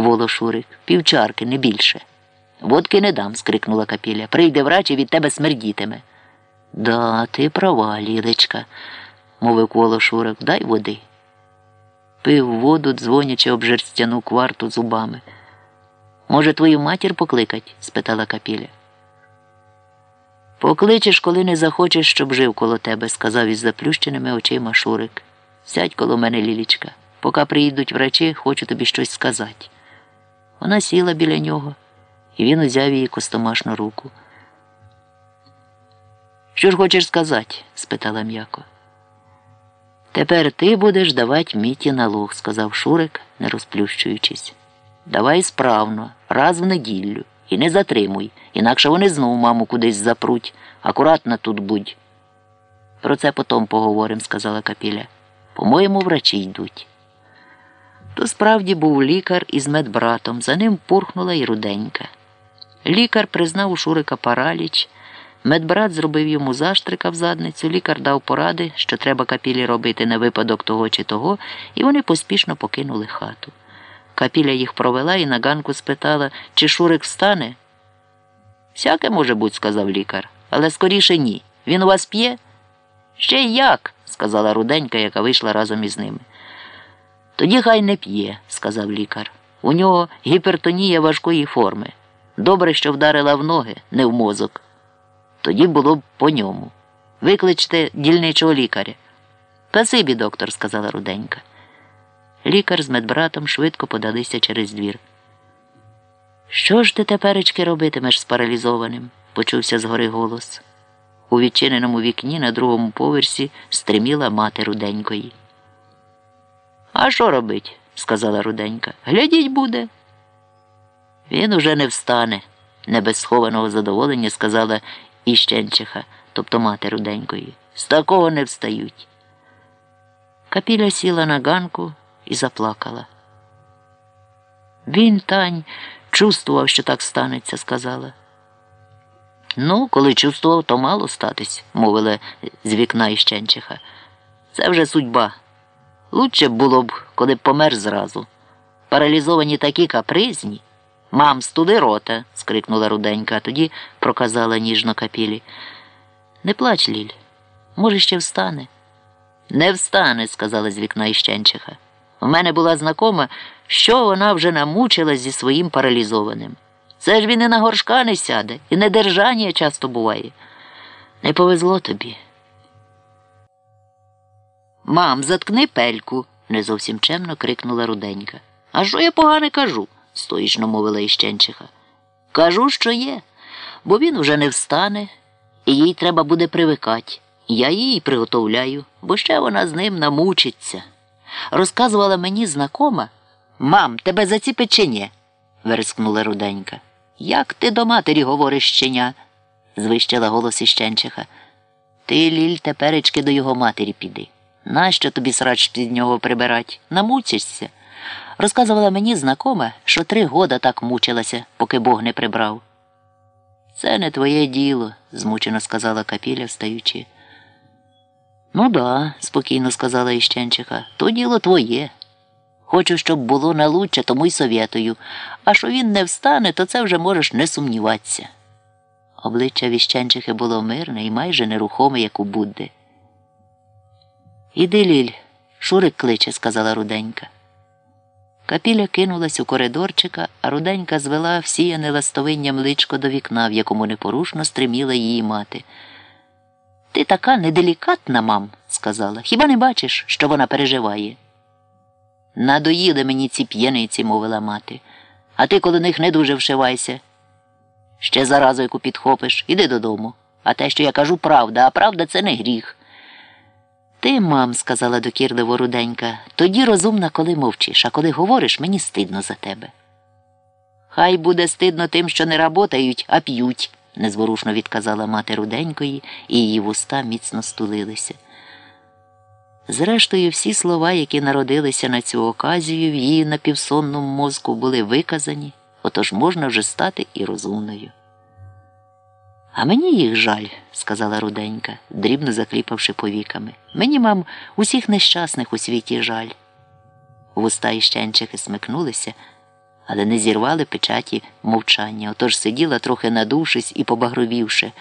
кволо Шурик. Півчарки, не більше. Водки не дам, скрикнула капіля. Прийде врач і від тебе смердітиме. Да, ти права, Лілечка, мовив кволо Шурик. Дай води. Пив воду, дзвонячи об жерстяну кварту зубами. Може, твою матір покликать? спитала капіля. Покличеш, коли не захочеш, щоб жив коло тебе, сказав із заплющеними очима Шурик. Сядь коло мене, Лілічка. Поки приїдуть врачі, хочу тобі щось сказати. Вона сіла біля нього, і він узяв її костомашну руку. Що ж хочеш сказати? спитала м'яко. Тепер ти будеш давати міті налог, сказав Шурик, не розплющуючись. Давай справно, раз в неділю, і не затримуй, інакше вони знову маму кудись запруть. Акуратно тут будь. Про це потім поговоримо, сказала Капіля. По-моєму, врачі йдуть. То справді був лікар із медбратом, за ним пурхнула і руденька. Лікар признав у Шурика параліч. Медбрат зробив йому заштрика в задницю, лікар дав поради, що треба капілі робити на випадок того чи того, і вони поспішно покинули хату. Капіля їх провела і на ганку спитала, чи Шурик встане. Всяке може бути, сказав лікар, але скоріше ні. Він у вас п'є? Ще як, сказала руденька, яка вийшла разом із ними. Тоді хай не п'є, сказав лікар. У нього гіпертонія важкої форми. Добре, що вдарила в ноги, не в мозок. Тоді було б по ньому. Викличте дільничого лікаря. Спасибі, доктор, сказала руденька. Лікар з медбратом швидко подалися через двір. Що ж ти теперечки робитимеш з паралізованим? почувся згори голос. У відчиненому вікні на другому поверсі стриміла мати руденької. А що робить? сказала руденька. Глядіть буде. Він уже не встане, не без схованого задоволення сказала Іщенчиха, тобто мати руденької. З такого не встають. Капіля сіла на ганку і заплакала. Він, Тань, чувствував, що так станеться, сказала. Ну, коли чувствував, то мало статись, мовила з вікна Іщенчиха. Це вже судьба. Лучше було б, коли б помер зразу. Паралізовані такі капризні. Мам, студи рота. скрикнула руденька, а тоді проказала ніжно капілі. Не плач, Ліль. Може, ще встане. Не встане, сказала з вікна Іщенчиха. У мене була знакома, що вона вже намучилась зі своїм паралізованим. Це ж він і на горшка не сяде, і недержання часто буває. Не повезло тобі. Мам, заткни пельку, не зовсім чемно крикнула руденька. А що я погане кажу? стоїчно мовила Іщенчиха. Кажу, що є, бо він уже не встане, і їй треба буде привикати. Я її приготовляю, бо ще вона з ним намучиться. Розказувала мені знакома. Мам, тебе заціпить чи ні?» – верескнула руденька. Як ти до матері говориш щеня? звищила голос Іщенчиха. Ти, Ліль, теперечки до його матері піди. Нащо тобі срач під нього прибирать? Намучишся. Розказувала мені знакома, що три года так мучилася, поки Бог не прибрав. Це не твоє діло, змучено сказала Капіля, встаючи. Ну да, спокійно сказала Іщенчиха, то діло твоє. Хочу, щоб було налучче, тому й совєтую. А що він не встане, то це вже можеш не сумніватися. Обличчя Віщенчихи було мирне і майже нерухоме, як у Будди. Іди, Ліль, Шурик кличе, сказала руденька. Капіля кинулась у коридорчика, а руденька звела всіяне ластовинням личко до вікна, в якому непорушно стриміла її мати. Ти така неделікатна, мам, сказала. Хіба не бачиш, що вона переживає? Надоїли мені ці п'яниці, мовила мати, а ти коло них не дуже вшивайся. Ще заразу яку підхопиш, іди додому. А те, що я кажу, правда, а правда це не гріх. Ти, мам, сказала докірливо руденька, тоді розумна, коли мовчиш, а коли говориш, мені стидно за тебе. Хай буде стидно тим, що не работають, а п'ють, незворушно відказала мати руденької, і її вуста міцно стулилися. Зрештою, всі слова, які народилися на цю оказію, в її напівсонному мозку були виказані, отож можна вже стати і розумною. А мені їх жаль, сказала руденька, дрібно закліпавши повіками. Мені, мам, усіх нещасних у світі жаль. Вуста іщенчихи смикнулися, але не зірвали печаті мовчання. Отож сиділа, трохи надувшись і побагровівши,